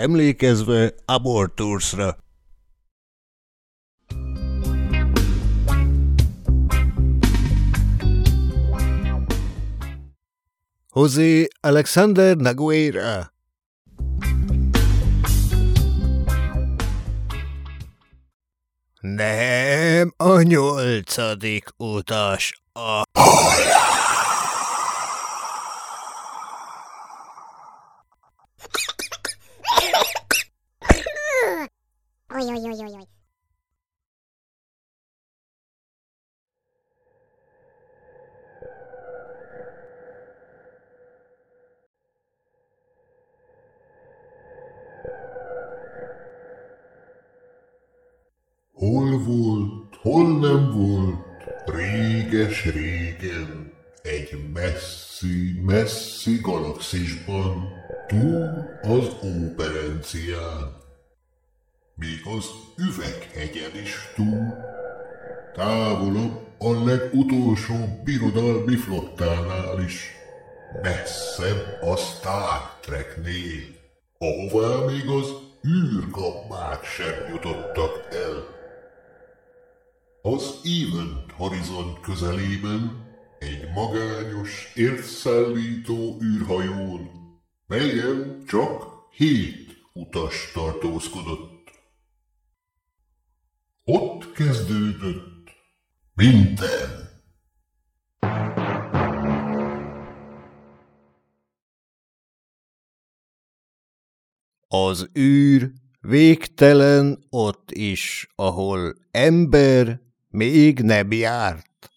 emlékezve Abortursra. José Alexander Naguera Nem a nyolcadik utas a Oj, galaxisban, túl az óperencián, még az üveghegyen is túl, távolabb a legutolsó birodalmi flottánál is, messzebb a Star Treknél, ahová még az űrgammák sem jutottak el. Az Event Horizon közelében egy magányos, értszállító űrhajón, melyen csak hét utas tartózkodott. Ott kezdődött minden. Az űr végtelen ott is, ahol ember még nem járt.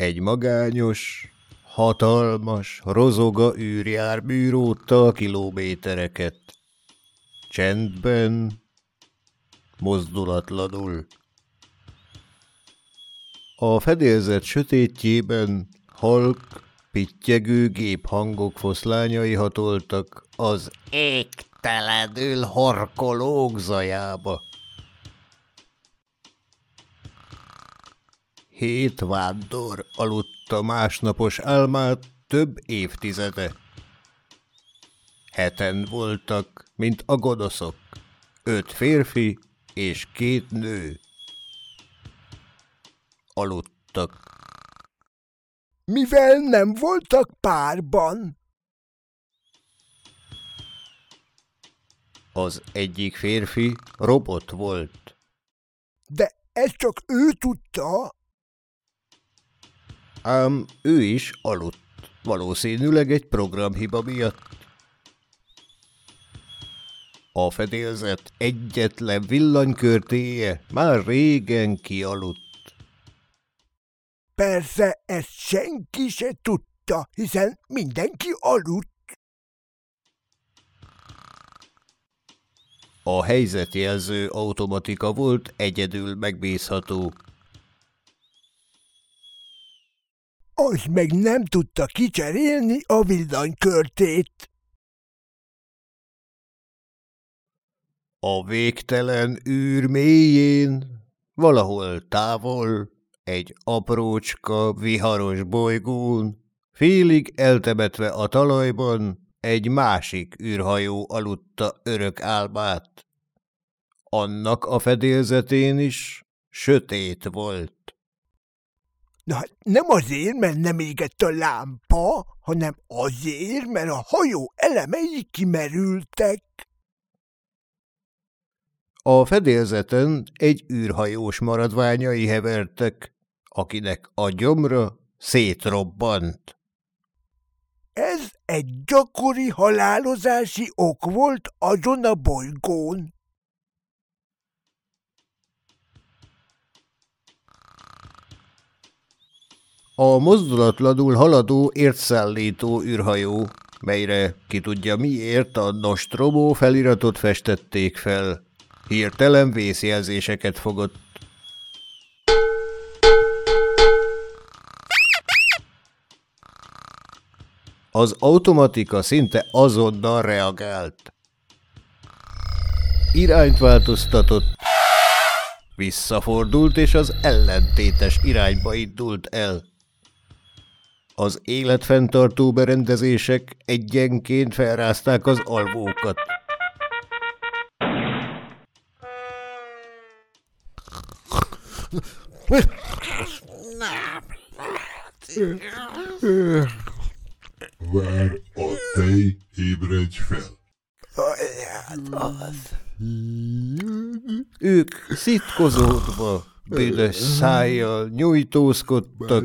Egy magányos, hatalmas, rozoga űrjármű rótta a kilométereket. Csendben, mozdulatlanul. A fedélzet sötétjében halk, pittyegő géphangok foszlányai hatoltak az égtelenül horkolók zajába. Hét vándor aludta másnapos álmát több évtizede. Heten voltak, mint a gonoszok, öt férfi és két nő. Aludtak. Mivel nem voltak párban? Az egyik férfi robot volt. De ezt csak ő tudta. Ám ő is aludt, valószínűleg egy programhiba miatt. A fedélzet egyetlen villanykörtéje már régen kialudt. Persze ezt senki se tudta, hiszen mindenki aludt. A helyzetjelző automatika volt egyedül megbízható. Az meg nem tudta kicserélni a villanykörtét. A végtelen űr mélyén, valahol távol, egy aprócska, viharos bolygón, félig eltemetve a talajban, egy másik űrhajó aludta örök álmát. Annak a fedélzetén is sötét volt. Na, hát nem azért, mert nem égett a lámpa, hanem azért, mert a hajó elemei kimerültek. A fedélzeten egy űrhajós maradványai hevertek, akinek a gyomra szétrobbant. Ez egy gyakori halálozási ok volt azon a bolygón. A mozdulatlanul haladó értszállító űrhajó, melyre ki tudja miért a Nostromo feliratot festették fel, hirtelen vészjelzéseket fogott. Az automatika szinte azonnal reagált. Irányt változtatott, Visszafordult, és az ellentétes irányba indult el. Az életfenntartó berendezések egyenként felrázták az alvókat. Vár a tej, ébredj fel. Ők szitkozódva, büdös szájjal nyújtózkodtak,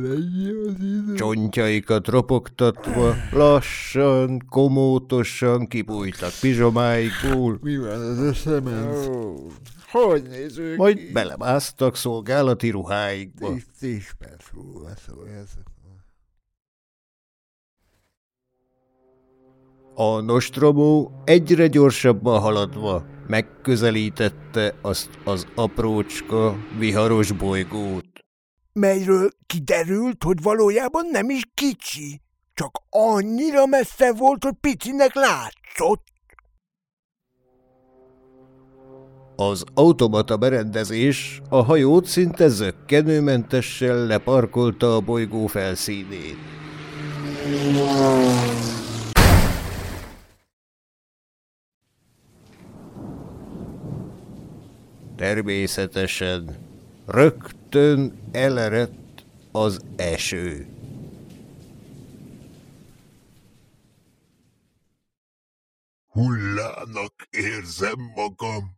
csontjaikat ropogtatva, lassan, komótosan kibújtak pizsomáikból, Mi van ez a szemem? Hogy nézünk majd belemásztak szolgálati ruháikba. Tíz, tíz perc múlva szól ez. A Nostromo egyre gyorsabban haladva megközelítette azt az aprócska, viharos bolygót. Melyről kiderült, hogy valójában nem is kicsi, csak annyira messze volt, hogy picinek látszott. Az automata berendezés a hajót szinte zöggenőmentessel leparkolta a bolygó felszínét. Természetesen rögtön elerett az eső. Hullának érzem magam.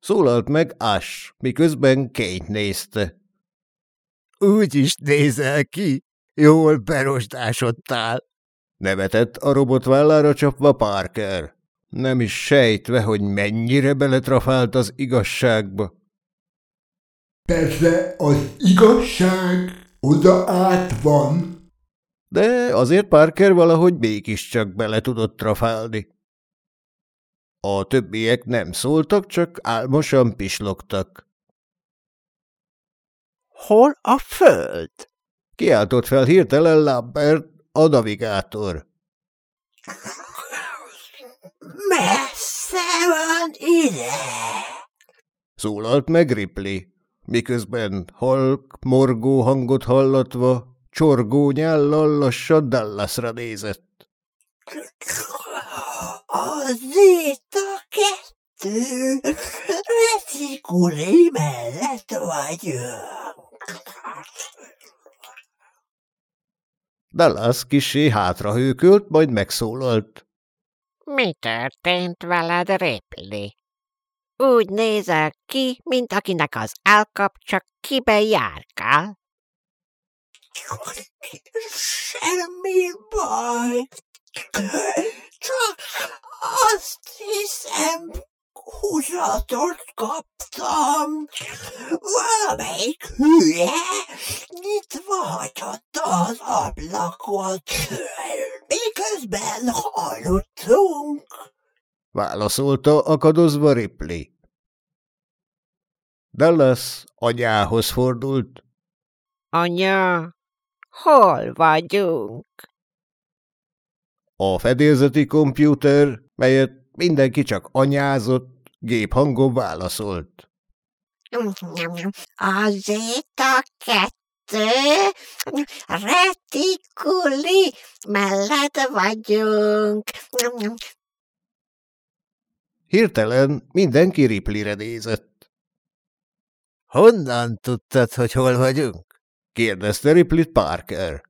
Szólalt meg Ash, miközben Kate nézte. Úgy is nézel ki, jól berosdásodtál. Nevetett a robot vállára csapva Parker, nem is sejtve, hogy mennyire beletrafált az igazságba. Persze az igazság oda át van. De azért Parker valahogy mégiscsak bele tudott trafálni. A többiek nem szóltak, csak álmosan pislogtak. Hol a föld? Kiáltott fel hirtelen Lambert, a navigátor. Messze van ide. Szólalt meg Ripley, miközben halk, morgó hangot hallatva, csorgó nyállal lassan Dallasra nézett. Az itt a kettő retikuli mellett vagyunk. Dallas kisé hátrahőkölt, majd megszólalt. Mi történt veled, Ripley? Úgy nézel ki, mint akinek az állkap csak kibe járkál. Semmi baj. Csak azt hiszem, húzatot kaptam. Valamelyik hülye nyitva hagyhatta az ablakot, miközben haludtunk. Válaszolta akadozva Ripley. Dallas anyához fordult. Anya, hol vagyunk? A fedélzeti kompjúter, melyet mindenki csak anyázott, géphangon válaszolt. Azért a kettő retikuli mellett vagyunk. Hirtelen mindenki Ripleyre nézett. Honnan tudtad, hogy hol vagyunk? Kérdezte Ripley Parker.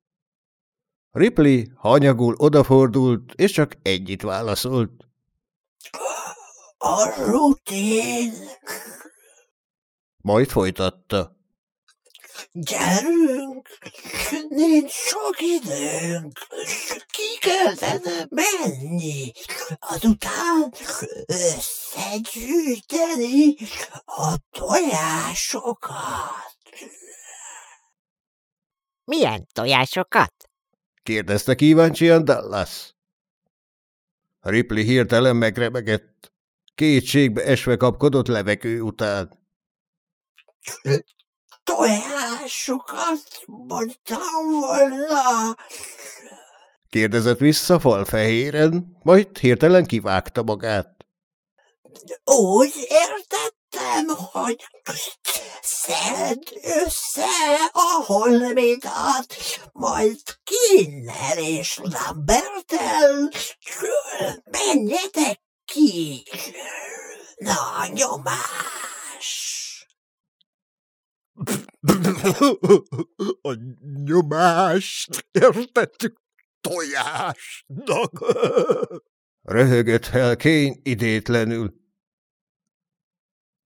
Ripley hanyagul odafordult, és csak egyit válaszolt. A rutin. Majd folytatta. Gyerünk, nincs sok időnk, ki kellene menni, azután összegyűjteni a tojásokat. Milyen tojásokat? Kérdezte kíváncsian Dallas. Ripley hirtelen megremegett. Kétségbe esve kapkodott levegő után. Tojásokat mondtam volna. Kérdezett vissza falfehéren, majd hirtelen kivágta magát. Úgy értettem, hogy szed össze a holmidat, majd Kinnel és Lambertel menjetek ki. Na, nyomás! A nyomást értettük tojásnak. Röhögött fel Kane idétlenül.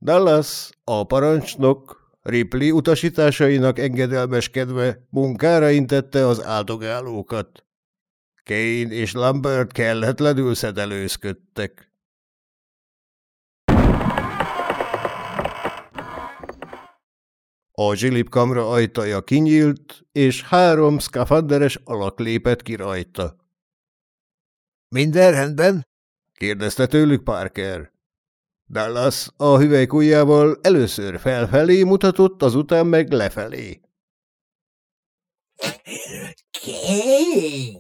Dallas, a parancsnok, Ripley utasításainak engedelmeskedve munkára intette az áldogálókat. Kane és Lambert kelletlenül szedelőzködtek. A zsilipkamra ajtaja kinyílt, és három szkafanderes alak lépett ki rajta. – Minden rendben? – kérdezte tőlük Parker. Dallas a hüvelykujjával először felfelé mutatott, azután meg lefelé. – Kény!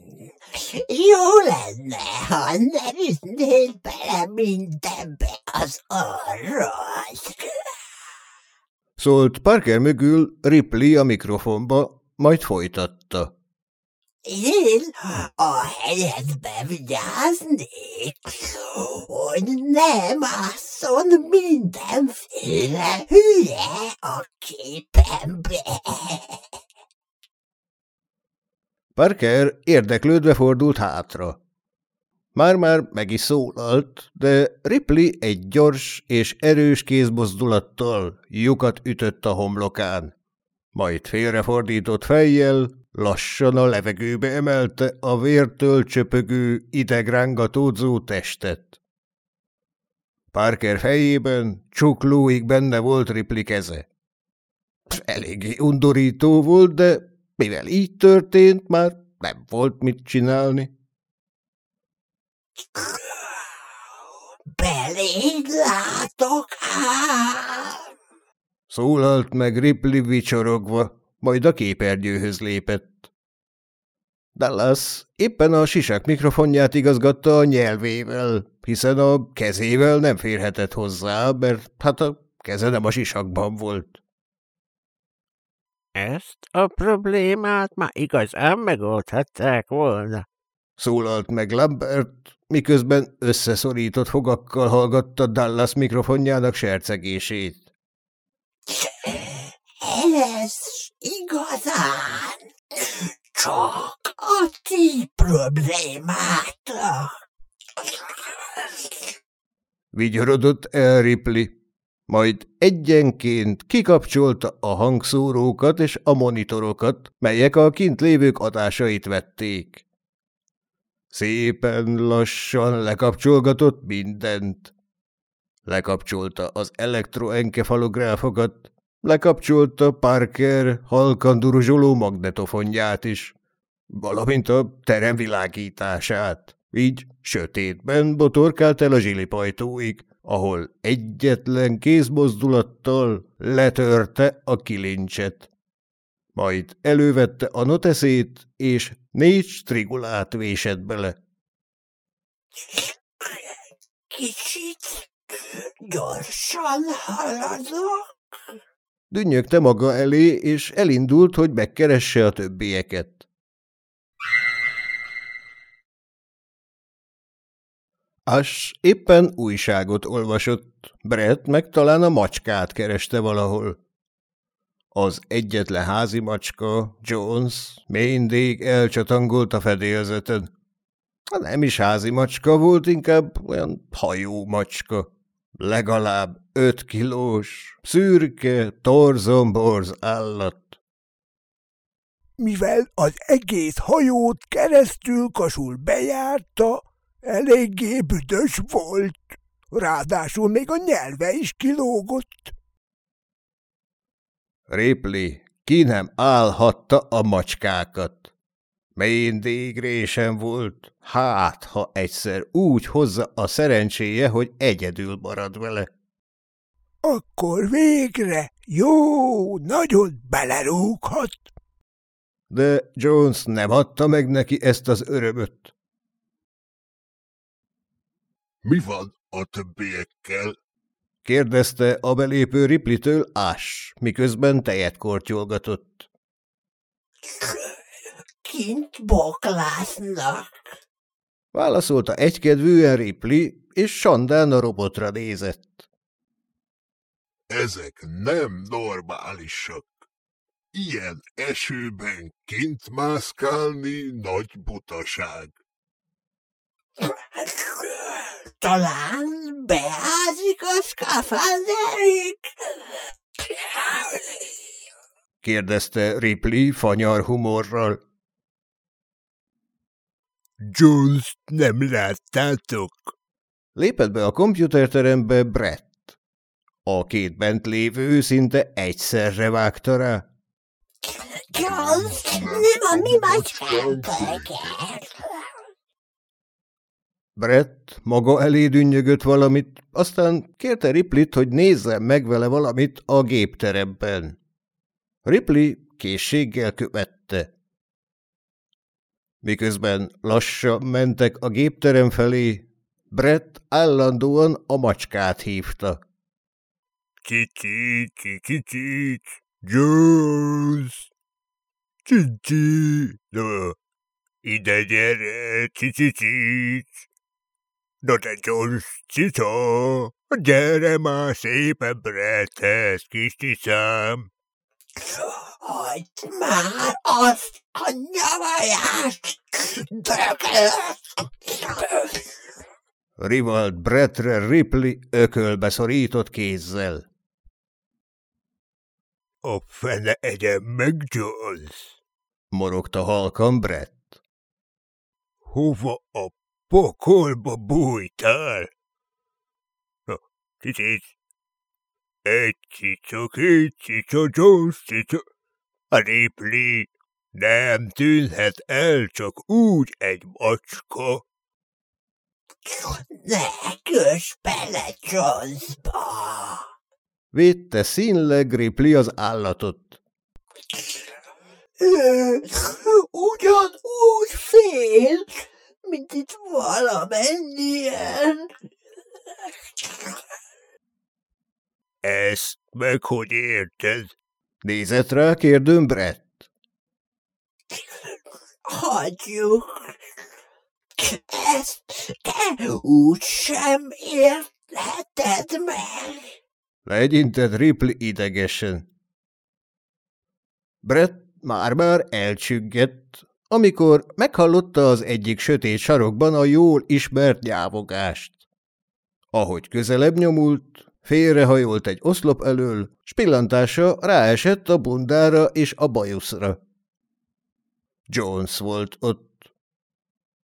Jó lenne, ha nem ütnél bele mindenbe az orrod. Szólt Parker mögül Ripley a mikrofonba, majd folytatta. Én a helyedbe vigyáznék, hogy ne másszon mindenféle hülye a képembe. Parker érdeklődve fordult hátra. Már-már meg is szólalt, de Ripley egy gyors és erős kézmozdulattal lyukat ütött a homlokán. Majd félrefordított fejjel, lassan a levegőbe emelte a vértől csöpögő, idegrángatódzó testet. Parker fejében csuklóig benne volt Ripley keze. Eléggé undorító volt, de mivel így történt, már nem volt mit csinálni. Beléd látok ám! Szólalt meg Ripley vicsorogva, majd a képernyőhöz lépett. Dallas éppen a sisak mikrofonját igazgatta a nyelvével, hiszen a kezével nem férhetett hozzá, mert hát a keze nem a sisakban volt. Ezt a problémát már igazán megoldhatták volna. Szólalt meg Lambert, miközben összeszorított fogakkal hallgatta Dallas mikrofonjának sercegését. Ez igazán csak a ti problémátok. Vigyorodott el Ripley, majd egyenként kikapcsolta a hangszórókat és a monitorokat, melyek a kint lévők adásait vették. Szépen lassan lekapcsolgatott mindent. Lekapcsolta az elektroenkefalográfokat, lekapcsolta Parker halkan duruzsoló magnetofonját is, valamint a terem világítását. Így sötétben botorkált el a zsilipajtóig, ahol egyetlen kézmozdulattal letörte a kilincset. Majd elővette a noteszét, és négy strigulát vésett bele. Kicsit gyorsan haladok. Dünnyögte maga elé, és elindult, hogy megkeresse a többieket. Ash éppen újságot olvasott, Brett meg talán a macskát kereste valahol. Az egyetlen házi macska, Jones, mindig elcsatangolt a fedélzeten. Nem is házi macska volt, inkább olyan hajó macska. Legalább öt kilós, szürke, torzomborz állat. Mivel az egész hajót keresztül kasul bejárta, eléggé büdös volt. Ráadásul még a nyelve is kilógott. Ripley ki nem állhatta a macskákat. Mindig résem volt, hát, ha egyszer úgy hozza a szerencséje, hogy egyedül marad vele. Akkor végre jó, nagyon belerúghat. De Jones nem adta meg neki ezt az örömöt. Mi van a többiekkel? Kérdezte a belépő Ripley-től Ás, miközben tejet kortyolgatott. Kint boklásznak. Válaszolta egykedvűen Ripley, és Sandán a robotra nézett. Ezek nem normálisak. Ilyen esőben kint mászkálni nagy butaság. Talán beázik a szkafanderik? kérdezte Ripley fanyar humorral. Jones nem láttátok? Lépett be a komputerterembe Brett. A két bent lévő szinte egyszerre vágta rá. Jones, nem a mi macskánkat. Brett maga elé dünnyögött valamit, aztán kérte Ripley-t, hogy nézze meg vele valamit a gépteremben. Ripley készséggel követte. Miközben lassan mentek a gépterem felé, Brett állandóan a macskát hívta. Cici, cici, cici, Jones. Cici, no, ide gyere, cici, cici. No te Jones, cica, gyere már szépen Bretthez, kis cicám. Hagyd már azt a nyavajást! Rivalt Brettre Ripley ökölbe szorított kézzel. A fene egyen meg, Jones. Morogta halkan Brett. Hova a pokolba bújtál? Na, cicit. Egy cica, két cica, Jones cica. A Ripley nem tűnhet el csak úgy egy macska. Ne kös bele Jonesba! Védte színleg Ripley az állatot. Ugyanúgy fél, mint itt valamennyien. Ezt meg hogy érted? Nézett rá kérdőn Brett. Hagyjuk. Ezt te úgy sem értheted meg. Legyintett Ripley idegesen. Brett már-már elcsüggett, amikor meghallotta az egyik sötét sarokban a jól ismert nyávogást. Ahogy közelebb nyomult, félrehajolt egy oszlop elől, s pillantása ráesett a bundára és a bajuszra. Jones volt ott.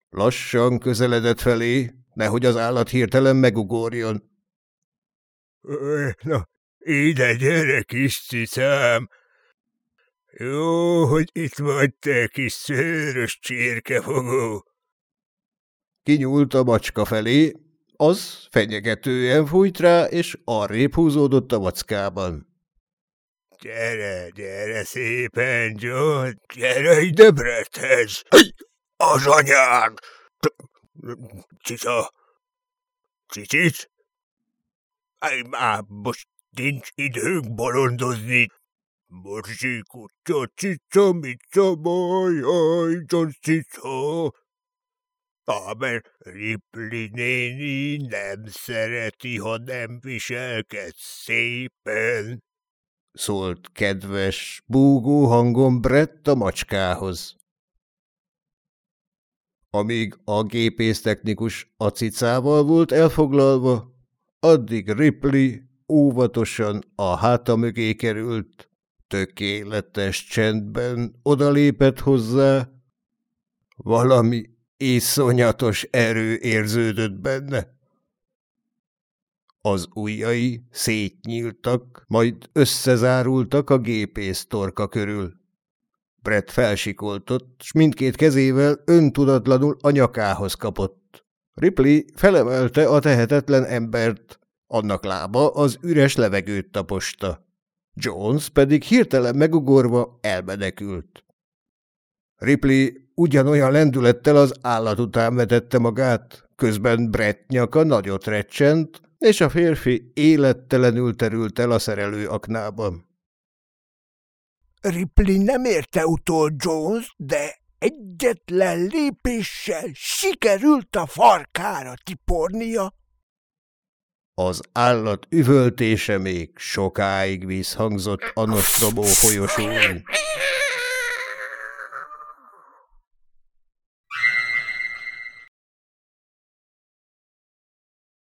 Lassan közeledett felé, nehogy az állat hirtelen megugorjon. Na, ide gyere, kis cicám! Jó, hogy itt vagy, te kis szőrös csirkefogó! Kinyúlt a macska felé, az fenyegetően fújt rá, és arrébb húzódott a vackában. Gyere, gyere szépen, John, gyere ide Bretthez! Az anyád! Cica! Cicit? Aj, már most nincs időnk bolondozni. Borsi kutya, cica, mica, baj, aj, John cica. Á, mert Ripley néni nem szereti, ha nem viselkedsz szépen. Szólt kedves, búgó hangon Brett a macskához. Amíg a gépésztechnikus a cicával volt elfoglalva, addig Ripley óvatosan a háta mögé került, tökéletes csendben odalépett hozzá. Valami iszonyatos erő érződött benne. Az ujjai szétnyíltak, majd összezárultak a gépész torka körül. Brett felsikoltott, s mindkét kezével öntudatlanul a nyakához kapott. Ripley felemelte a tehetetlen embert, annak lába az üres levegőt taposta. Jones pedig hirtelen megugorva elmenekült. Ripley ugyanolyan lendülettel az állat után vetette magát, közben Brett nyaka nagyot recsent, és a férfi élettelenül terült el a szerelő aknában. Ripley nem érte utol Jones, de egyetlen lépéssel sikerült a farkára tipornia. Az állat üvöltése még sokáig vízhangzott a Nostrobó folyosón.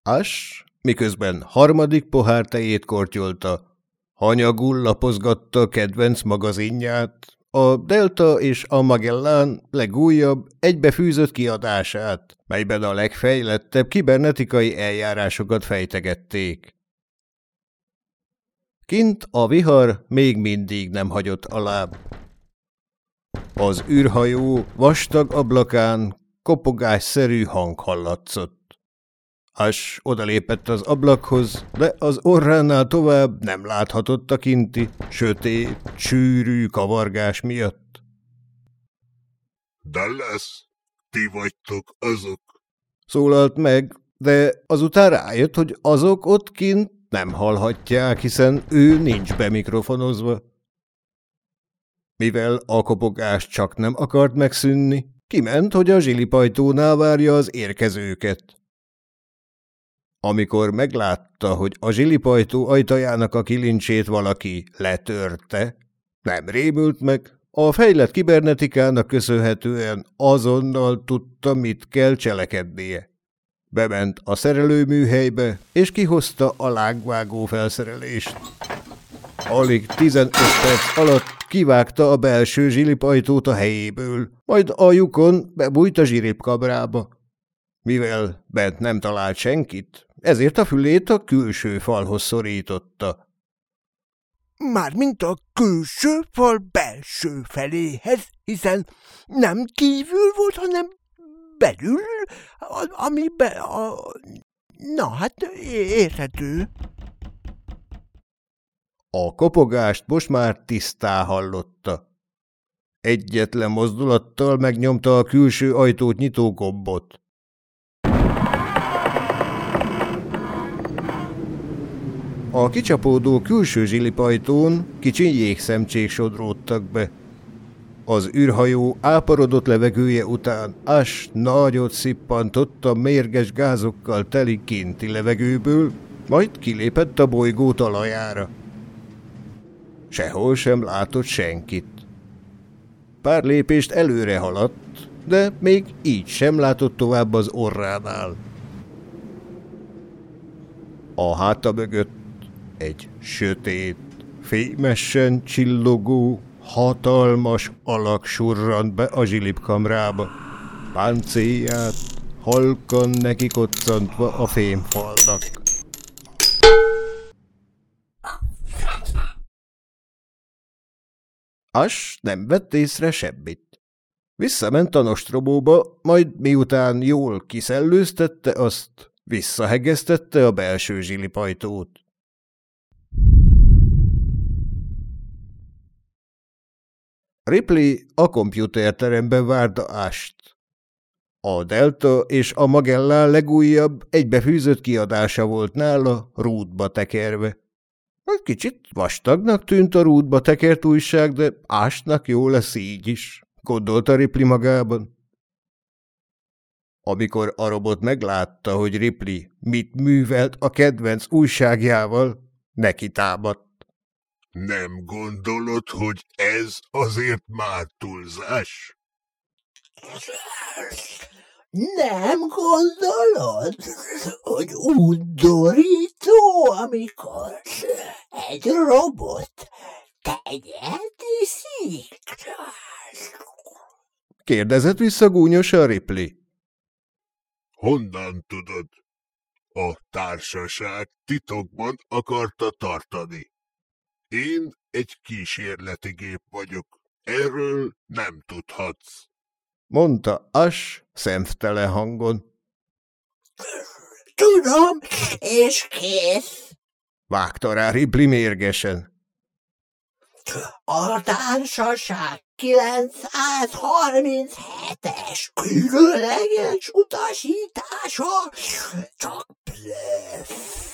As, miközben harmadik pohár tejét kortyolta, hanyagul lapozgatta kedvenc magazinját, a Delta és a Magellan legújabb, egybefűzött kiadását, melyben a legfejlettebb kibernetikai eljárásokat fejtegették. Kint a vihar még mindig nem hagyott alább. Az űrhajó vastag ablakán kopogásszerű hang hallatszott. As odalépett az ablakhoz, de az orránál tovább nem láthatott a kinti, sötét, sűrű kavargás miatt. Dallas, ti vagytok azok. Szólalt meg, de azután rájött, hogy azok ott kint nem hallhatják, hiszen ő nincs bemikrofonozva. Mivel a kopogás csak nem akart megszűnni, kiment, hogy a zsilipajtónál várja az érkezőket. Amikor meglátta, hogy a zsilipajtó ajtajának a kilincsét valaki letörte, nem rémült meg, a fejlett kibernetikának köszönhetően azonnal tudta, mit kell cselekednie. Bement a szerelőműhelybe, és kihozta a lágvágó felszerelést. Alig 15 perc alatt kivágta a belső zsilipajtót a helyéből, majd a lyukon bebújt a zsilipkabrába. Mivel bent nem talált senkit, ezért a fülét a külső falhoz szorította. Mármint a külső fal belső feléhez, hiszen nem kívül volt, hanem belül, ami be, a... Na hát érthető. A kopogást most már tisztá hallotta. Egyetlen mozdulattal megnyomta a külső ajtót nyitó gombot. A kicsapódó külső zsilipajtón kicsi jégszemcsék sodródtak be. Az űrhajó áparodott levegője után Ash nagyot szippantott a mérges gázokkal teli kinti levegőből, majd kilépett a bolygó talajára. Sehol sem látott senkit. Pár lépést előre haladt, de még így sem látott tovább az orránál. A háta mögött egy sötét, fémesen csillogó, hatalmas alak surrant be a zsilipkamrába. Páncéját halkan neki koccantva a fémfalnak. As nem vett észre semmit. Visszament a nostrobóba, majd miután jól kiszellőztette azt, visszahegesztette a belső zsilipajtót. Ripley a kompjúterteremben várta Ást. A Delta és a Magellán legújabb, egybefűzött kiadása volt nála, rútba tekerve. Egy kicsit vastagnak tűnt a rútba tekert újság, de Ástnak jó lesz így is, gondolta Ripley magában. Amikor a robot meglátta, hogy Ripley mit művelt a kedvenc újságjával, neki támadt. Nem gondolod, hogy ez azért már túlzás? Nem gondolod, hogy undorító, amikor egy robot tegyet iszik? Kérdezett vissza gúnyosan Ripley. Honnan tudod? A társaság titokban akarta tartani. Én egy kísérleti gép vagyok. Erről nem tudhatsz. Mondta Ash szemtele hangon. Tudom, és kész. Vágta rá Ripley mérgesen. A társaság 937-es különleges utasítása csak blöff.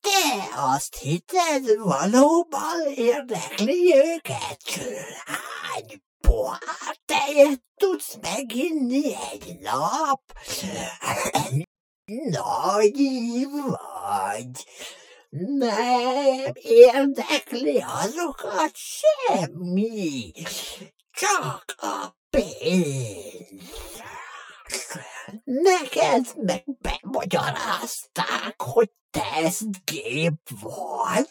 Te azt hitted, valóban érdekli őket? Hány pohár tejet tudsz meginni egy nap? Nagy vagy. Nem érdekli azokat semmi, csak a pénz. Neked meg bemagyarázták, hogy te ezt gép vagy.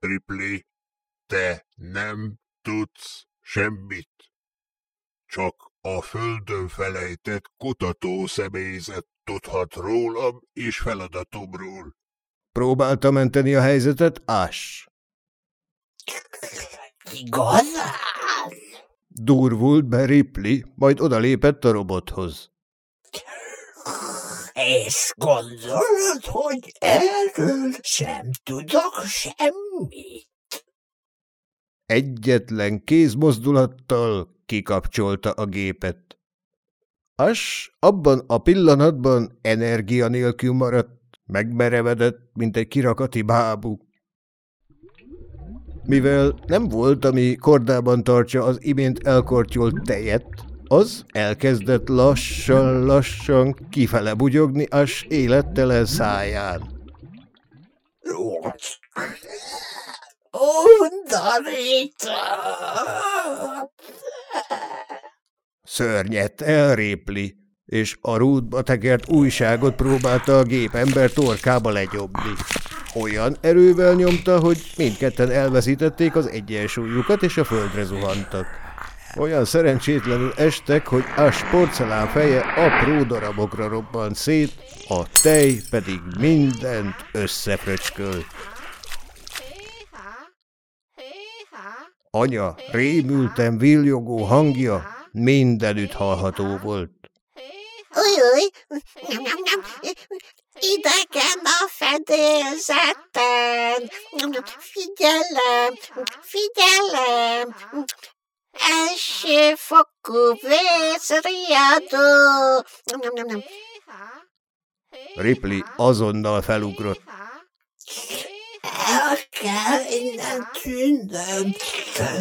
Ripley, te nem tudsz semmit. Csak a földön felejtett kutató személyzet tudhat rólam és feladatomról. Próbálta menteni a helyzetet Ash. Igazán? Durvult be Ripley, majd odalépett a robothoz. És gondolod, hogy erről sem tudok semmit? Egyetlen kézmozdulattal kikapcsolta a gépet. As abban a pillanatban energia nélkül maradt, megmerevedett, mint egy kirakati bábú. Mivel nem volt, ami kordában tartsa az imént elkortyolt tejet, az elkezdett lassan-lassan kifele bugyogni As élettelen száján. Undorító! Szörnyet elrépli, és a rúdba tekert újságot próbálta a gépember torkába legyobni. Olyan erővel nyomta, hogy mindketten elveszítették az egyensúlyukat, és a földre zuhantak. Olyan szerencsétlenül estek, hogy Ash porcelán feje apró darabokra robbant szét, a tej pedig mindent összefröcskölt. Anya rémülten villogó hangja mindenütt hallható volt. Ujjj, nyom, nyom, nyom. idegen a fedélzeten. Nyom. Figyelem, figyelem. Elsőfokú vészriadó. Ripley azonnal felugrott. El kell innen tűnnöm,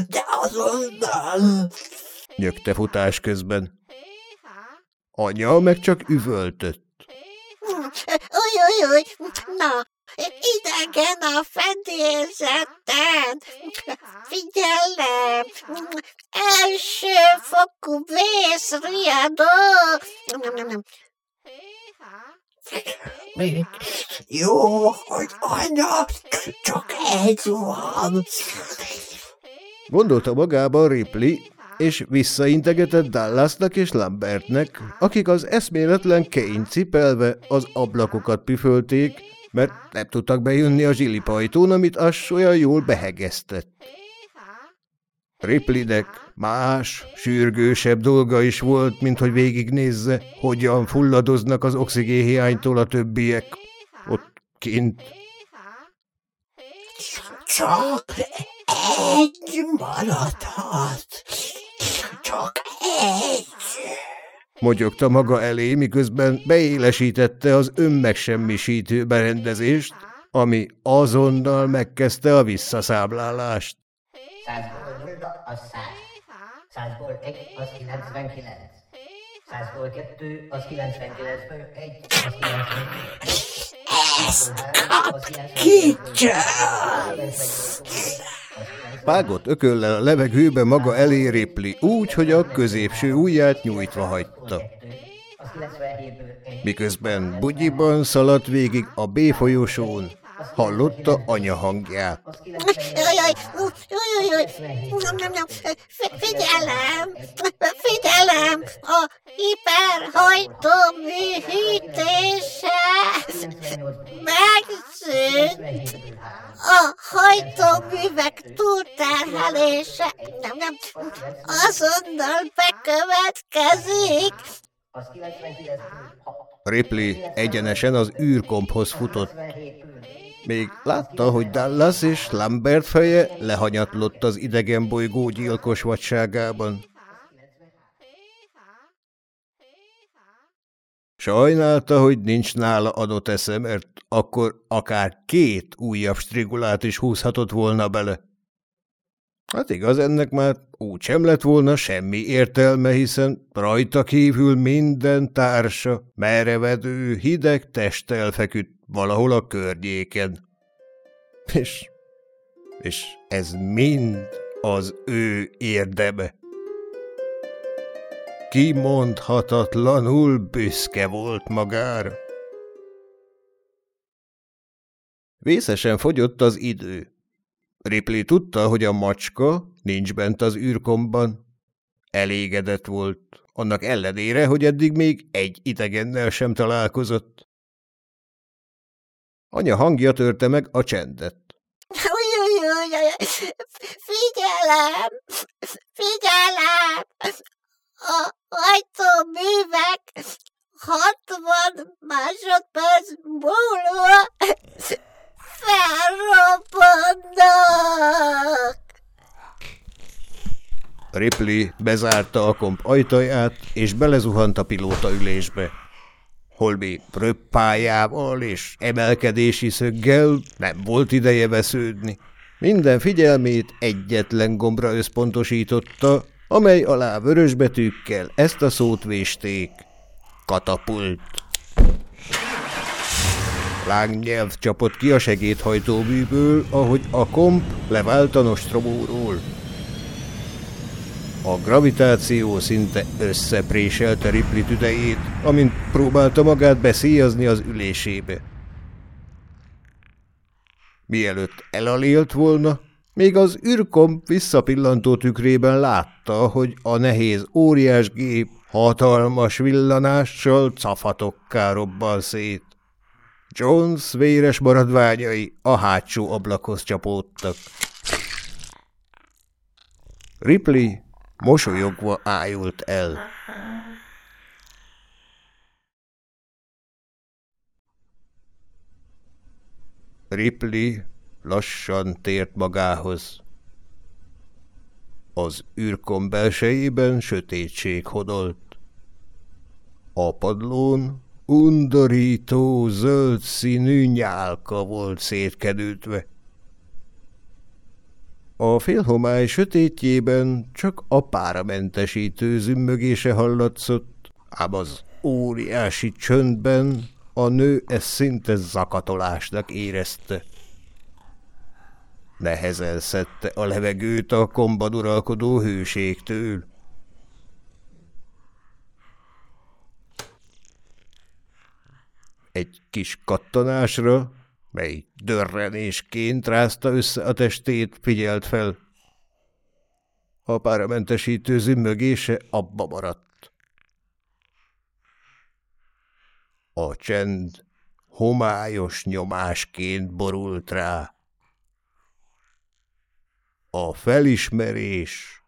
de azonnal. Nyögte futás közben. Anya meg csak üvöltött. Ujj, ujj, ujj, na, idegen a fedélzeten. Figyelem, elsőfokú vészriadó. Még jó, hogy anya, csak egy van. Gondolta magában Ripley, és visszaintegetett Dallasnak és Lambertnek, akik az eszméletlen Kane cipelve az ablakokat püfölték, mert nem tudtak bejönni a zsilipajtón, amit Ash olyan jól behegeztett. Ripleynek más, sürgősebb dolga is volt, mint hogy végignézze, hogyan fulladoznak az oxigénhiánytól a többiek. Ott kint. Csak egy maradhat. Csak egy. Mogyogta maga elé, miközben beélesítette az önmegsemmisítő berendezést, ami azonnal megkezdte a visszaszáblálást. Százból az száz. Százból egy az 99. Százból kettő az 99-ből egy az 99. Ezt kap ki, Vágott ököllel a levegőbe maga elé Ripley, úgy, hogy a középső ujját nyújtva hagyta. Az 97-ből egy Miközben bugyiban szaladt végig a B folyosón, hallotta anya hangját. az Jaj, 98. jaj, ujj, ujj, ujj. Nyom, nyom, nyom. Fi- Figyelem, figyelem, a hiperhajtó műhítése megszűnt. A hajtóművek túlterhelése nem, nem, azonnal bekövetkezik. Az 99-ből hat. Ripley egyenesen az űrkomphoz futott. 97-ből Még látta, hogy Dallas és Lambert feje lehanyatlott az idegen bolygó gyilkos vadságában. Sajnálta, hogy nincs nála adott esze, mert akkor akár két újabb strigulát is húzhatott volna bele. Hát igaz, ennek már úgy sem lett volna semmi értelme, hiszen rajta kívül minden társa, merevedő, hideg testtel feküdt valahol a környéken. És, és ez mind az ő érdeme. Kimondhatatlanul büszke volt magára. Vészesen fogyott az idő. Ripley tudta, hogy a macska nincs bent az űrkomban. Elégedett volt, annak ellenére, hogy eddig még egy idegennel sem találkozott. Anya hangja törte meg a csendet. Figyelem! Figyelem! A hajtóművek 60 másodperc múlva felrobbannak! Ripley bezárta a komp ajtaját, és belezuhant a pilóta ülésbe. Holmi röppájával és emelkedési szöggel nem volt ideje vesződni. Minden figyelmét egyetlen gombra összpontosította, amely alá vörösbetűkkel ezt a szót vésték. Katapult. Lángnyelv csapott ki a segédhajtóműből, ahogy a komp levált a nostromóról. A gravitáció szinte összepréselte Ripley tüdejét, amint próbálta magát beszíjazni az ülésébe. Mielőtt elalélt volna, még az űrkomp visszapillantó tükrében látta, hogy a nehéz óriás gép hatalmas villanással cafatokká robban szét. Jones véres maradványai a hátsó ablakhoz csapódtak. Ripley mosolyogva ájult el. Ripley lassan tért magához. Az űrkom belsejében sötétség hodolt. A padlón undorító zöld színű nyálka volt szétkedültve. A félhomály sötétjében csak a páramentesítő zümmögése hallatszott, ám az óriási csöndben a nő ezt szinte zakatolásnak érezte. Nehezen szedte a levegőt a komban uralkodó hőségtől. Egy kis kattanásra, mely dörrenésként rázta össze a testét, figyelt fel. A páramentesítő zümmögése abba maradt. A csend homályos nyomásként borult rá. A felismerés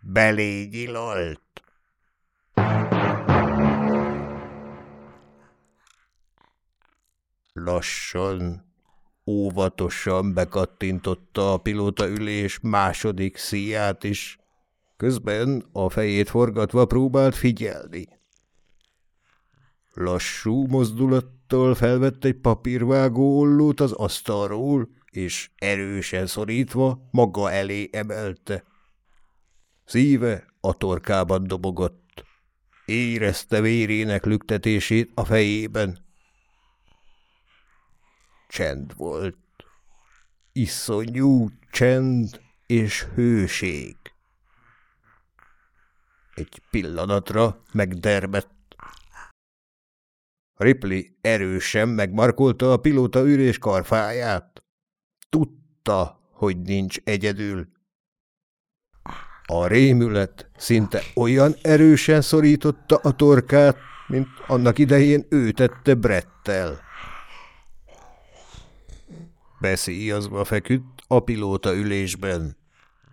belégyilalt. Lassan, óvatosan bekattintotta a pilótaülés második szíját is, közben a fejét forgatva próbált figyelni. Lassú mozdulattal felvett egy papírvágó ollót az asztalról, és erősen szorítva maga elé emelte. Szíve a torkában dobogott. Érezte vérének lüktetését a fejében. Csend volt. Iszonyú csend és hőség. Egy pillanatra megdermett. Ripley erősen megmarkolta a pilóta ürés karfáját. Tudta, hogy nincs egyedül. A rémület szinte olyan erősen szorította a torkát, mint annak idején ő tette Brettel. Beszíjazva feküdt a pilóta ülésben.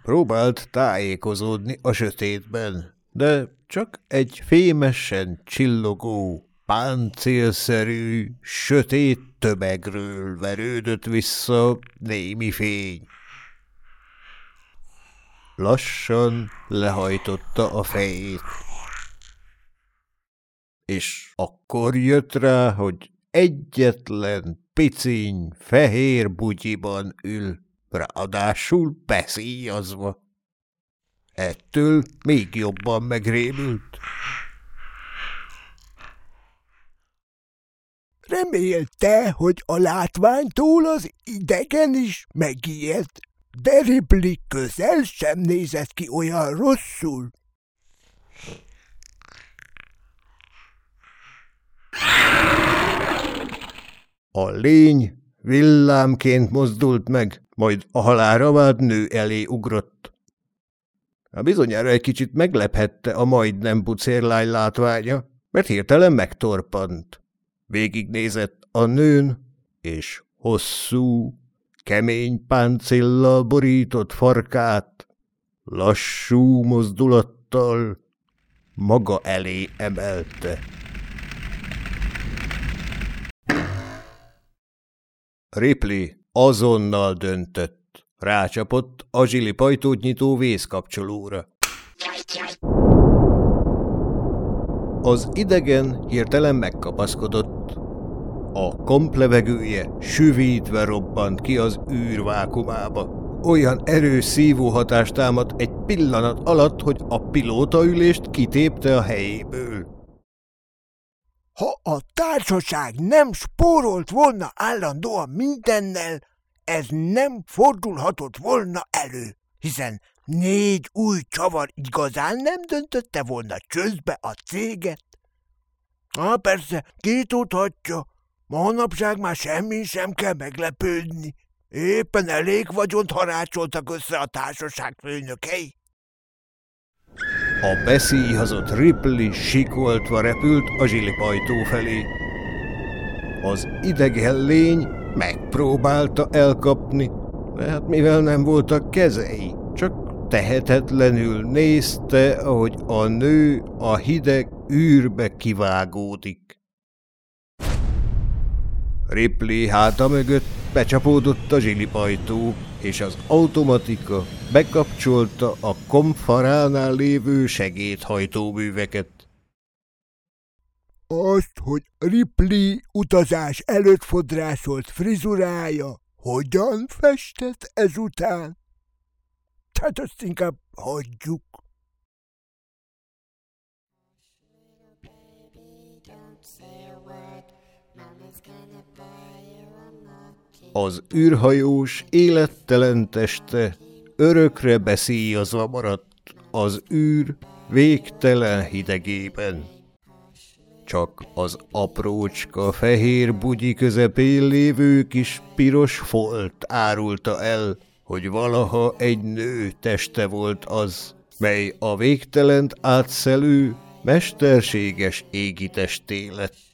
Próbált tájékozódni a sötétben, de csak egy fémesen csillogó, páncélszerű, sötét tömegről verődött vissza némi fény. Lassan lehajtotta a fejét. és akkor jött rá, hogy egyetlen piciny fehér bugyiban ül, ráadásul beszíjazva. Ettől még jobban megrémült. Remélte, hogy a látványtól az idegen is megijed, de Ripley közel sem nézett ki olyan rosszul. A lény villámként mozdult meg, majd a halára vált nő elé ugrott. A bizonyára egy kicsit meglephette a majdnem pucérlány látványa, mert hirtelen megtorpant. Végignézett a nőn, és hosszú, kemény páncéllal borított farkát, lassú mozdulattal maga elé emelte. Ripley azonnal döntött. Rácsapott a zsili pajtót nyitó vészkapcsolóra. Az idegen hirtelen megkapaszkodott. A komplevegője süvítve robbant ki az űrvákumába. Olyan erős szívóhatást támadt egy pillanat alatt, hogy a pilótaülést kitépte a helyéből. Ha a társaság nem spórolt volna állandóan mindennel, ez nem fordulhatott volna elő, hiszen négy új csavar igazán nem döntötte volna csözbe a céget. Há, persze, ki tudhatja, manapság már semmi sem kell meglepődni. Éppen elég vagyont harácsoltak össze a társaság főnökei. A beszíjazott Ripley sikoltva repült a zsilipajtó felé. Az idegen lény megpróbálta elkapni, de hát mivel nem voltak kezei, csak tehetetlenül nézte, ahogy a nő a hideg űrbe kivágódik. Ripley háta mögött becsapódott a zsilipajtó, és az automatika bekapcsolta a komfaránál lévő segédhajtóműveket. Azt, hogy Ripley utazás előtt fodrászolt frizurája hogyan festett ezután? Tehát azt inkább hagyjuk. Az űrhajós élettelen teste örökre beszíjazva maradt az űr végtelen hidegében. Csak az aprócska fehér bugyi közepén lévő kis piros folt árulta el, hogy valaha egy nő teste volt az, mely a végtelent átszelő, mesterséges égitesté lett.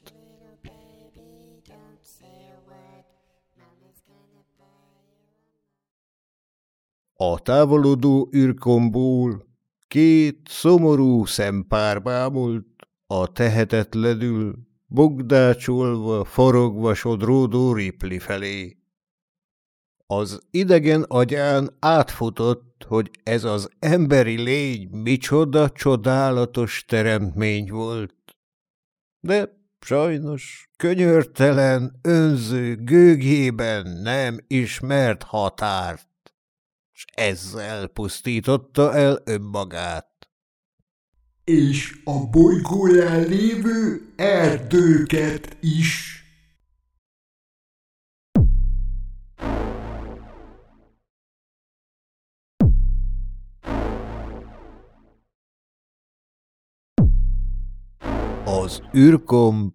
A távolodó űrkomból két szomorú szempár bámult a tehetetlenül, bogdácsolva, forogva sodródó Ripley felé. Az idegen agyán átfutott, hogy ez az emberi lény micsoda csodálatos teremtmény volt. De sajnos könyörtelen, önző gőgében nem ismert határt s ezzel pusztította el önmagát. És a bolygóján lévő erdőket is. Az űrkomp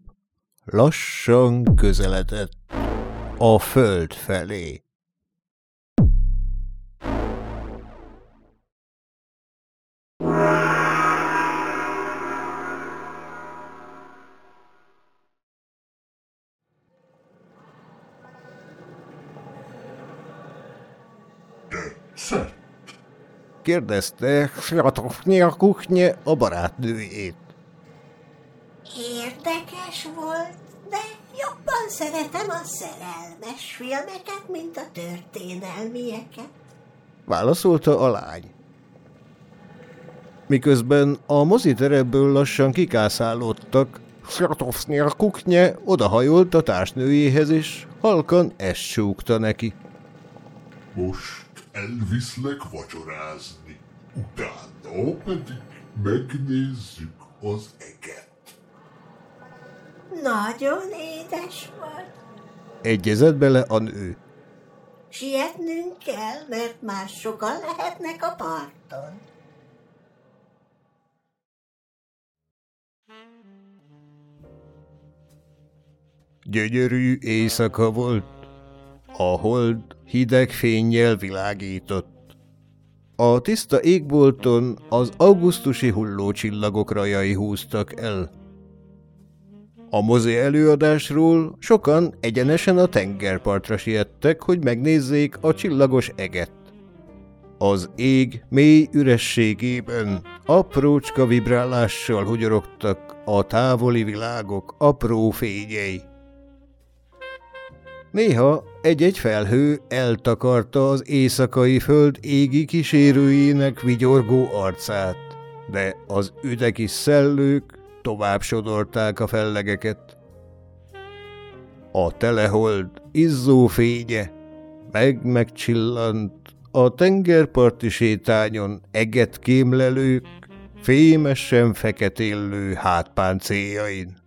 lassan közeledett a föld felé. Kérdezte Sratofnyi a kuchnye a barátnőjét. Érdekes volt, de jobban szeretem a szerelmes filmeket, mint a történelmieket. Válaszolta a lány. Miközben a moziterebből lassan kikászálódtak, Sratovsznyar kuknye odahajolt a társnőjéhez, és halkan ezt súgta neki. Most elviszlek vacsorázni, utána pedig megnézzük az eget. Nagyon édes vagy. Egyezett bele a nő. Sietnünk kell, mert már sokan lehetnek a parton. Gyönyörű éjszaka volt. A hold hideg fényjel világított. A tiszta égbolton az augusztusi hullócsillagok rajai húztak el. A mozi előadásról sokan egyenesen a tengerpartra siettek, hogy megnézzék a csillagos eget. Az ég mély ürességében aprócska vibrálással hugyorogtak a távoli világok apró fényei. Néha egy-egy felhő eltakarta az éjszakai föld égi kísérőjének vigyorgó arcát, de az üdeki szellők tovább sodorták a fellegeket. A telehold izzó fénye meg-megcsillant a tengerparti sétányon eget kémlelők, fémesen feketélő hátpáncéljain.